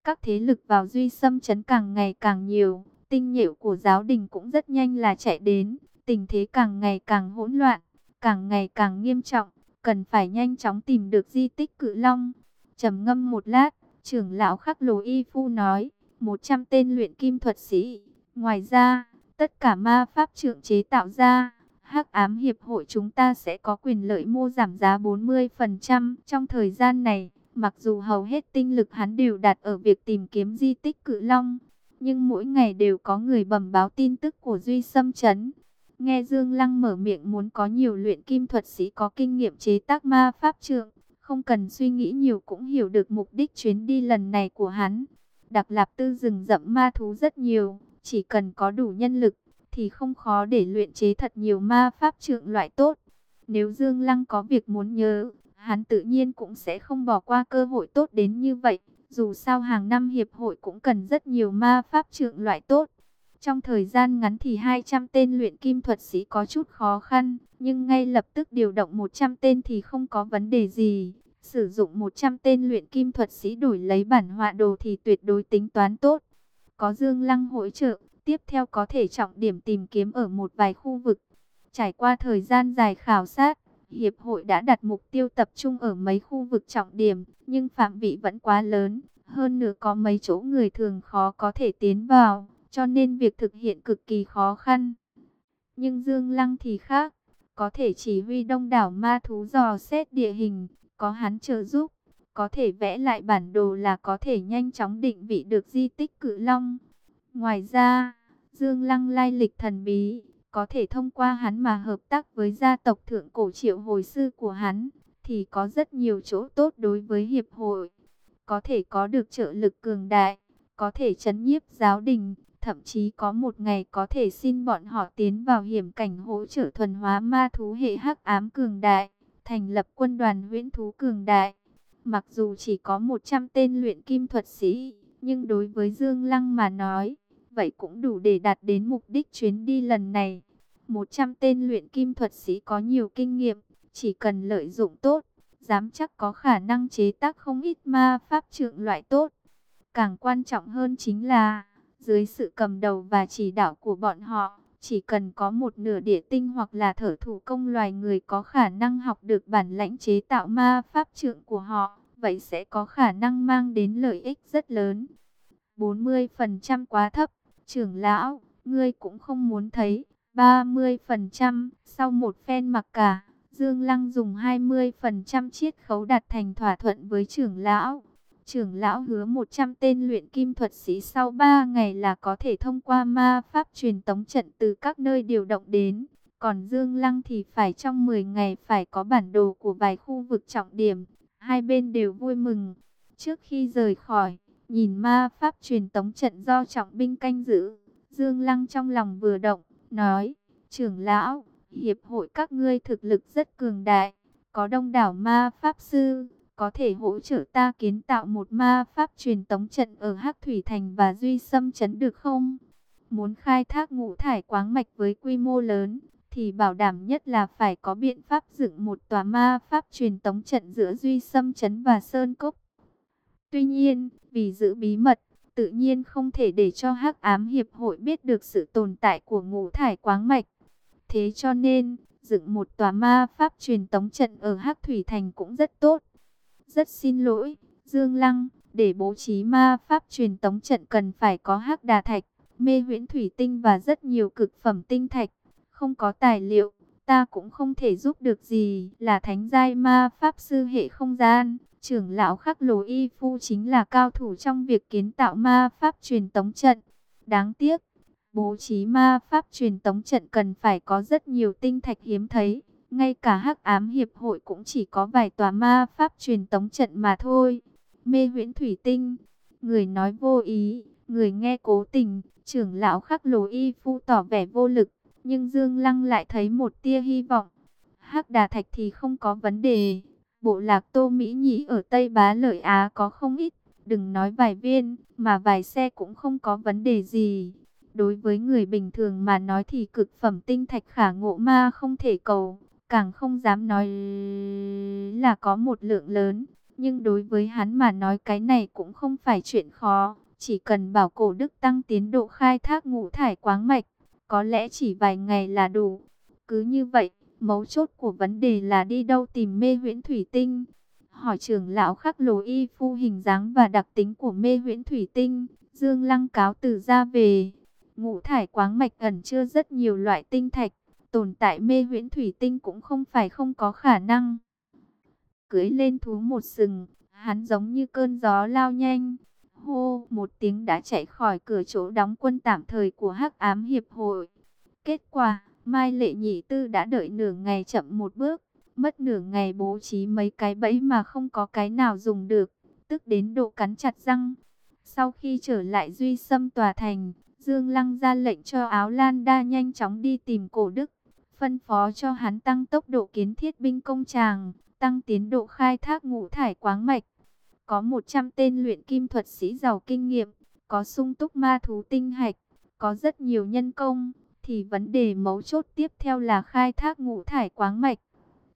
Các thế lực vào duy xâm chấn càng ngày càng nhiều, tinh nhiệu của giáo đình cũng rất nhanh là chạy đến, tình thế càng ngày càng hỗn loạn, càng ngày càng nghiêm trọng, cần phải nhanh chóng tìm được di tích cự long. trầm ngâm một lát, trưởng lão khắc lồ y phu nói, 100 tên luyện kim thuật sĩ, ngoài ra, tất cả ma pháp trượng chế tạo ra Hắc ám hiệp hội chúng ta sẽ có quyền lợi mua giảm giá 40% trong thời gian này. Mặc dù hầu hết tinh lực hắn đều đặt ở việc tìm kiếm di tích cự long, nhưng mỗi ngày đều có người bẩm báo tin tức của Duy Sâm Trấn. Nghe Dương Lăng mở miệng muốn có nhiều luyện kim thuật sĩ có kinh nghiệm chế tác ma pháp trượng, không cần suy nghĩ nhiều cũng hiểu được mục đích chuyến đi lần này của hắn. Đặc Lạp Tư rừng rậm ma thú rất nhiều, chỉ cần có đủ nhân lực, thì không khó để luyện chế thật nhiều ma pháp trượng loại tốt. Nếu Dương Lăng có việc muốn nhớ, hắn tự nhiên cũng sẽ không bỏ qua cơ hội tốt đến như vậy. Dù sao hàng năm hiệp hội cũng cần rất nhiều ma pháp trượng loại tốt. Trong thời gian ngắn thì 200 tên luyện kim thuật sĩ có chút khó khăn, nhưng ngay lập tức điều động 100 tên thì không có vấn đề gì. Sử dụng 100 tên luyện kim thuật sĩ đổi lấy bản họa đồ thì tuyệt đối tính toán tốt. Có Dương Lăng hỗ trợ, Tiếp theo có thể trọng điểm tìm kiếm ở một vài khu vực. Trải qua thời gian dài khảo sát, Hiệp hội đã đặt mục tiêu tập trung ở mấy khu vực trọng điểm, nhưng phạm vị vẫn quá lớn. Hơn nữa có mấy chỗ người thường khó có thể tiến vào, cho nên việc thực hiện cực kỳ khó khăn. Nhưng Dương Lăng thì khác, có thể chỉ huy đông đảo ma thú dò xét địa hình, có hắn trợ giúp, có thể vẽ lại bản đồ là có thể nhanh chóng định vị được di tích cự long. Ngoài ra, Dương Lăng lai lịch thần bí, có thể thông qua hắn mà hợp tác với gia tộc thượng cổ triệu hồi sư của hắn, thì có rất nhiều chỗ tốt đối với hiệp hội. Có thể có được trợ lực cường đại, có thể chấn nhiếp giáo đình, thậm chí có một ngày có thể xin bọn họ tiến vào hiểm cảnh hỗ trợ thuần hóa ma thú hệ hắc ám cường đại, thành lập quân đoàn huyễn thú cường đại. Mặc dù chỉ có 100 tên luyện kim thuật sĩ, nhưng đối với Dương Lăng mà nói, vậy cũng đủ để đạt đến mục đích chuyến đi lần này. 100 tên luyện kim thuật sĩ có nhiều kinh nghiệm, chỉ cần lợi dụng tốt, dám chắc có khả năng chế tác không ít ma pháp trượng loại tốt. Càng quan trọng hơn chính là, dưới sự cầm đầu và chỉ đạo của bọn họ, chỉ cần có một nửa địa tinh hoặc là thở thủ công loài người có khả năng học được bản lãnh chế tạo ma pháp trượng của họ, vậy sẽ có khả năng mang đến lợi ích rất lớn. 40% quá thấp, trưởng lão, ngươi cũng không muốn thấy. 30% sau một phen mặc cả, Dương Lăng dùng 20% chiết khấu đặt thành thỏa thuận với trưởng lão. Trưởng lão hứa 100 tên luyện kim thuật sĩ sau 3 ngày là có thể thông qua ma pháp truyền tống trận từ các nơi điều động đến. Còn Dương Lăng thì phải trong 10 ngày phải có bản đồ của vài khu vực trọng điểm. Hai bên đều vui mừng. Trước khi rời khỏi, Nhìn ma pháp truyền tống trận do trọng binh canh giữ, Dương Lăng trong lòng vừa động, nói, trưởng lão, hiệp hội các ngươi thực lực rất cường đại, có đông đảo ma pháp sư, có thể hỗ trợ ta kiến tạo một ma pháp truyền tống trận ở Hắc Thủy Thành và Duy Sâm Trấn được không? Muốn khai thác ngũ thải quáng mạch với quy mô lớn, thì bảo đảm nhất là phải có biện pháp dựng một tòa ma pháp truyền tống trận giữa Duy Sâm Trấn và Sơn Cốc. Tuy nhiên, vì giữ bí mật, tự nhiên không thể để cho Hắc Ám Hiệp hội biết được sự tồn tại của ngũ thải quáng mạch. Thế cho nên, dựng một tòa ma pháp truyền tống trận ở Hắc Thủy Thành cũng rất tốt. Rất xin lỗi, Dương Lăng, để bố trí ma pháp truyền tống trận cần phải có Hắc Đà Thạch, mê huyễn thủy tinh và rất nhiều cực phẩm tinh thạch. Không có tài liệu, ta cũng không thể giúp được gì là thánh giai ma pháp sư hệ không gian. Trưởng lão khắc lồ y phu chính là cao thủ trong việc kiến tạo ma pháp truyền tống trận. Đáng tiếc, Bố trí ma pháp truyền tống trận cần phải có rất nhiều tinh thạch hiếm thấy. Ngay cả hắc ám hiệp hội cũng chỉ có vài tòa ma pháp truyền tống trận mà thôi. Mê huyễn thủy tinh, người nói vô ý, người nghe cố tình, trưởng lão khắc lồ y phu tỏ vẻ vô lực, nhưng Dương Lăng lại thấy một tia hy vọng. hắc đà thạch thì không có vấn đề, bộ lạc tô Mỹ Nhĩ ở Tây Bá Lợi Á có không ít, đừng nói vài viên, mà vài xe cũng không có vấn đề gì. Đối với người bình thường mà nói thì cực phẩm tinh thạch khả ngộ ma không thể cầu, càng không dám nói là có một lượng lớn. Nhưng đối với hắn mà nói cái này cũng không phải chuyện khó, chỉ cần bảo cổ đức tăng tiến độ khai thác ngũ thải quáng mạch, có lẽ chỉ vài ngày là đủ. Cứ như vậy, mấu chốt của vấn đề là đi đâu tìm mê huyễn thủy tinh. Hỏi trưởng lão khắc lồ y phu hình dáng và đặc tính của mê huyễn thủy tinh, Dương Lăng cáo từ ra về. Ngũ thải quáng mạch ẩn chưa rất nhiều loại tinh thạch, tồn tại mê huyễn thủy tinh cũng không phải không có khả năng. Cưới lên thú một sừng, hắn giống như cơn gió lao nhanh. Hô, một tiếng đã chạy khỏi cửa chỗ đóng quân tạm thời của Hắc Ám Hiệp hội. Kết quả, Mai Lệ Nhị Tư đã đợi nửa ngày chậm một bước, mất nửa ngày bố trí mấy cái bẫy mà không có cái nào dùng được, tức đến độ cắn chặt răng. Sau khi trở lại Duy Sâm tòa thành, Dương Lăng ra lệnh cho Áo Lan Đa nhanh chóng đi tìm cổ đức, phân phó cho hắn tăng tốc độ kiến thiết binh công tràng, tăng tiến độ khai thác ngũ thải quáng mạch. Có 100 tên luyện kim thuật sĩ giàu kinh nghiệm, có sung túc ma thú tinh hạch, có rất nhiều nhân công, thì vấn đề mấu chốt tiếp theo là khai thác ngũ thải quáng mạch.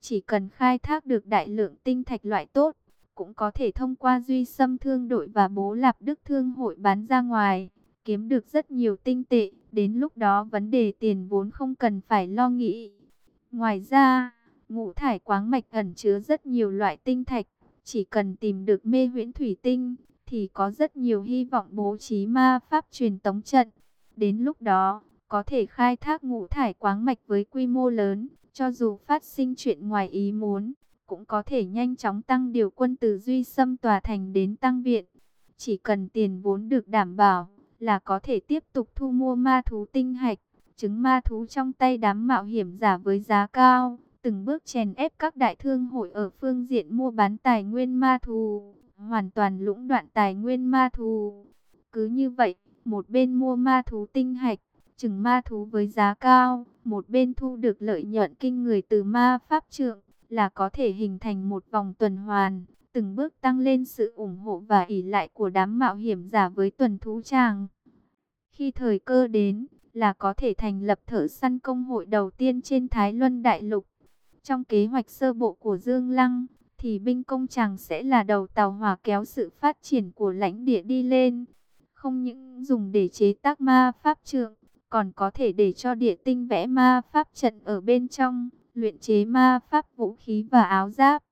Chỉ cần khai thác được đại lượng tinh thạch loại tốt, cũng có thể thông qua duy xâm thương đội và bố lạp đức thương hội bán ra ngoài, kiếm được rất nhiều tinh tệ. Đến lúc đó vấn đề tiền vốn không cần phải lo nghĩ. Ngoài ra, ngũ thải quáng mạch ẩn chứa rất nhiều loại tinh thạch. Chỉ cần tìm được mê huyễn thủy tinh, thì có rất nhiều hy vọng bố trí ma pháp truyền tống trận. Đến lúc đó, có thể khai thác ngũ thải quáng mạch với quy mô lớn, cho dù phát sinh chuyện ngoài ý muốn, cũng có thể nhanh chóng tăng điều quân từ Duy Xâm tòa thành đến tăng viện. Chỉ cần tiền vốn được đảm bảo, là có thể tiếp tục thu mua ma thú tinh hạch, trứng ma thú trong tay đám mạo hiểm giả với giá cao, từng bước chèn ép các đại thương hội ở phương diện mua bán tài nguyên ma thú, hoàn toàn lũng đoạn tài nguyên ma thú. Cứ như vậy, một bên mua ma thú tinh hạch, trứng ma thú với giá cao, một bên thu được lợi nhuận kinh người từ ma pháp trượng, là có thể hình thành một vòng tuần hoàn, từng bước tăng lên sự ủng hộ và ỷ lại của đám mạo hiểm giả với tuần thú tràng. Khi thời cơ đến, là có thể thành lập thợ săn công hội đầu tiên trên Thái Luân Đại Lục. Trong kế hoạch sơ bộ của Dương Lăng, thì binh công tràng sẽ là đầu tàu hỏa kéo sự phát triển của lãnh địa đi lên. Không những dùng để chế tác ma pháp trượng, còn có thể để cho địa tinh vẽ ma pháp trận ở bên trong, luyện chế ma pháp vũ khí và áo giáp.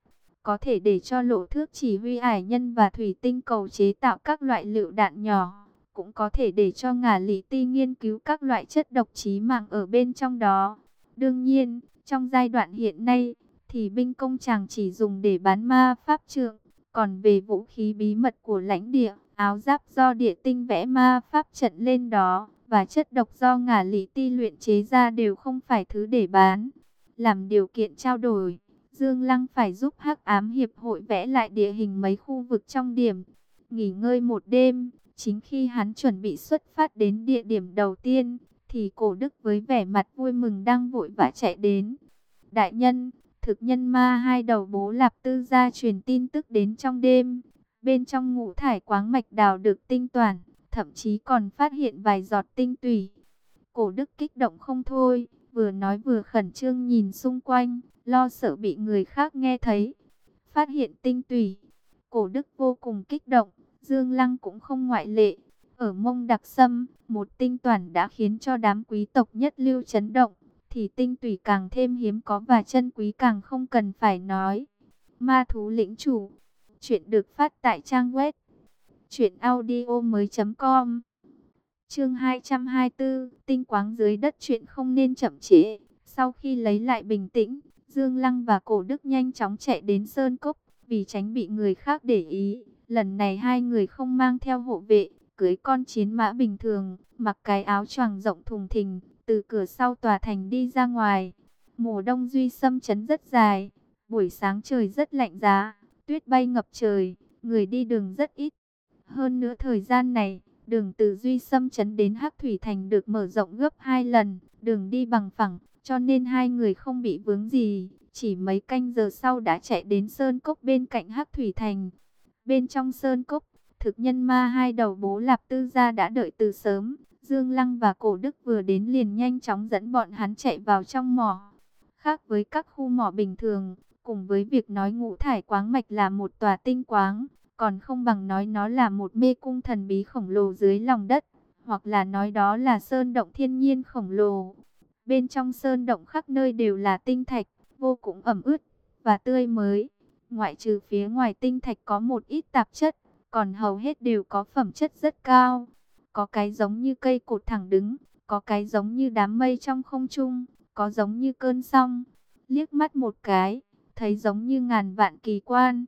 Có thể để cho lộ thước chỉ huy ải nhân và thủy tinh cầu chế tạo các loại lựu đạn nhỏ. Cũng có thể để cho ngả lý ti nghiên cứu các loại chất độc chí mạng ở bên trong đó. Đương nhiên, trong giai đoạn hiện nay, thì binh công chàng chỉ dùng để bán ma pháp trượng. Còn về vũ khí bí mật của lãnh địa, áo giáp do địa tinh vẽ ma pháp trận lên đó, và chất độc do ngả lý ti luyện chế ra đều không phải thứ để bán. Làm điều kiện trao đổi, Dương Lăng phải giúp Hắc Ám Hiệp hội vẽ lại địa hình mấy khu vực trong điểm. Nghỉ ngơi một đêm, chính khi hắn chuẩn bị xuất phát đến địa điểm đầu tiên, thì cổ đức với vẻ mặt vui mừng đang vội vã chạy đến. Đại nhân, thực nhân ma hai đầu bố lạp tư gia truyền tin tức đến trong đêm. Bên trong ngũ thải quáng mạch đào được tinh toàn, thậm chí còn phát hiện vài giọt tinh tủy. Cổ đức kích động không thôi, vừa nói vừa khẩn trương nhìn xung quanh, lo sợ bị người khác nghe thấy. Phát hiện tinh tùy cổ đức vô cùng kích động, Dương Lăng cũng không ngoại lệ. Ở mông đặc sâm, một tinh toàn đã khiến cho đám quý tộc nhất lưu chấn động, thì tinh tùy càng thêm hiếm có và chân quý càng không cần phải nói. Ma thú lĩnh chủ, chuyện được phát tại trang web chuyện audio mới com Chương 224, tinh quáng dưới đất chuyện không nên chậm trễ. Sau khi lấy lại bình tĩnh, Dương Lăng và Cổ Đức nhanh chóng chạy đến Sơn Cốc, vì tránh bị người khác để ý. Lần này hai người không mang theo hộ vệ, cưới con chiến mã bình thường, mặc cái áo choàng rộng thùng thình, từ cửa sau tòa thành đi ra ngoài. Mùa đông duy xâm chấn rất dài, buổi sáng trời rất lạnh giá, tuyết bay ngập trời, người đi đường rất ít. Hơn nữa thời gian này, đường từ Duy Sâm chấn đến Hắc Thủy Thành được mở rộng gấp hai lần, đường đi bằng phẳng, cho nên hai người không bị vướng gì. Chỉ mấy canh giờ sau đã chạy đến Sơn Cốc bên cạnh Hắc Thủy Thành. Bên trong Sơn Cốc, thực nhân ma hai đầu bố Lạp Tư gia đã đợi từ sớm. Dương Lăng và Cổ Đức vừa đến liền nhanh chóng dẫn bọn hắn chạy vào trong mỏ. Khác với các khu mỏ bình thường, cùng với việc nói ngũ thải quáng mạch là một tòa tinh quáng, còn không bằng nói nó là một mê cung thần bí khổng lồ dưới lòng đất, hoặc là nói đó là sơn động thiên nhiên khổng lồ. Bên trong sơn động khắp nơi đều là tinh thạch, vô cùng ẩm ướt và tươi mới. Ngoại trừ phía ngoài tinh thạch có một ít tạp chất, còn hầu hết đều có phẩm chất rất cao. Có cái giống như cây cột thẳng đứng, có cái giống như đám mây trong không trung, có giống như cơn song. Liếc mắt một cái, thấy giống như ngàn vạn kỳ quan.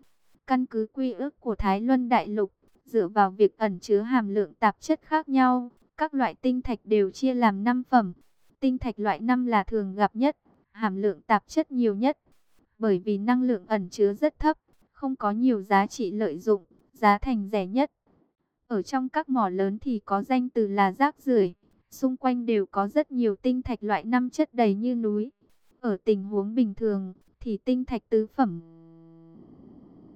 Căn cứ quy ước của Thái Luân Đại Lục, dựa vào việc ẩn chứa hàm lượng tạp chất khác nhau, các loại tinh thạch đều chia làm 5 phẩm. Tinh thạch loại 5 là thường gặp nhất, hàm lượng tạp chất nhiều nhất. Bởi vì năng lượng ẩn chứa rất thấp, không có nhiều giá trị lợi dụng, giá thành rẻ nhất. Ở trong các mỏ lớn thì có danh từ là rác rưởi, xung quanh đều có rất nhiều tinh thạch loại 5 chất đầy như núi. Ở tình huống bình thường thì tinh thạch tứ phẩm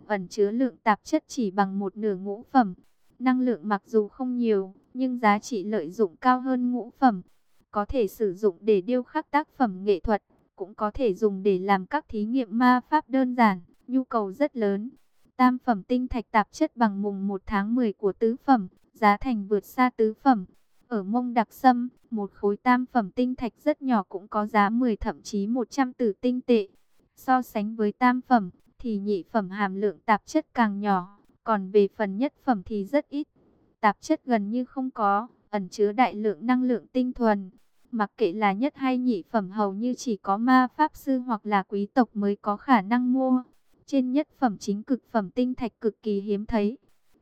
ẩn chứa lượng tạp chất chỉ bằng một nửa ngũ phẩm. Năng lượng mặc dù không nhiều, nhưng giá trị lợi dụng cao hơn ngũ phẩm. Có thể sử dụng để điêu khắc tác phẩm nghệ thuật, cũng có thể dùng để làm các thí nghiệm ma pháp đơn giản, nhu cầu rất lớn. Tam phẩm tinh thạch tạp chất bằng mùng 1 tháng 10 của tứ phẩm, giá thành vượt xa tứ phẩm. Ở mông đặc sâm, một khối tam phẩm tinh thạch rất nhỏ cũng có giá 10 thậm chí 100 tử tinh tệ. So sánh với tam phẩm, thì nhị phẩm hàm lượng tạp chất càng nhỏ, còn về phần nhất phẩm thì rất ít. Tạp chất gần như không có, ẩn chứa đại lượng năng lượng tinh thuần. Mặc kệ là nhất hay nhị phẩm hầu như chỉ có ma pháp sư hoặc là quý tộc mới có khả năng mua. Trên nhất phẩm chính cực phẩm tinh thạch cực kỳ hiếm thấy.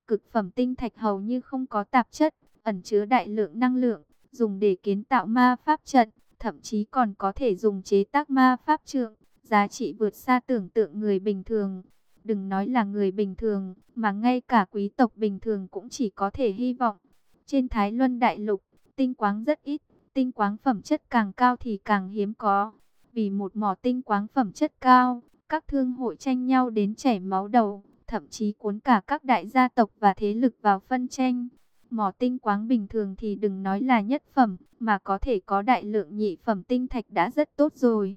Cực phẩm tinh thạch hầu như không có tạp chất, ẩn chứa đại lượng năng lượng, dùng để kiến tạo ma pháp trận, thậm chí còn có thể dùng chế tác ma pháp trượng giá trị vượt xa tưởng tượng người bình thường. Đừng nói là người bình thường, mà ngay cả quý tộc bình thường cũng chỉ có thể hy vọng. Trên Thái Luân Đại Lục, tinh quáng rất ít, tinh quáng phẩm chất càng cao thì càng hiếm có. Vì một mỏ tinh quáng phẩm chất cao, các thương hội tranh nhau đến chảy máu đầu, thậm chí cuốn cả các đại gia tộc và thế lực vào phân tranh. Mỏ tinh quáng bình thường thì đừng nói là nhất phẩm, mà có thể có đại lượng nhị phẩm tinh thạch đã rất tốt rồi.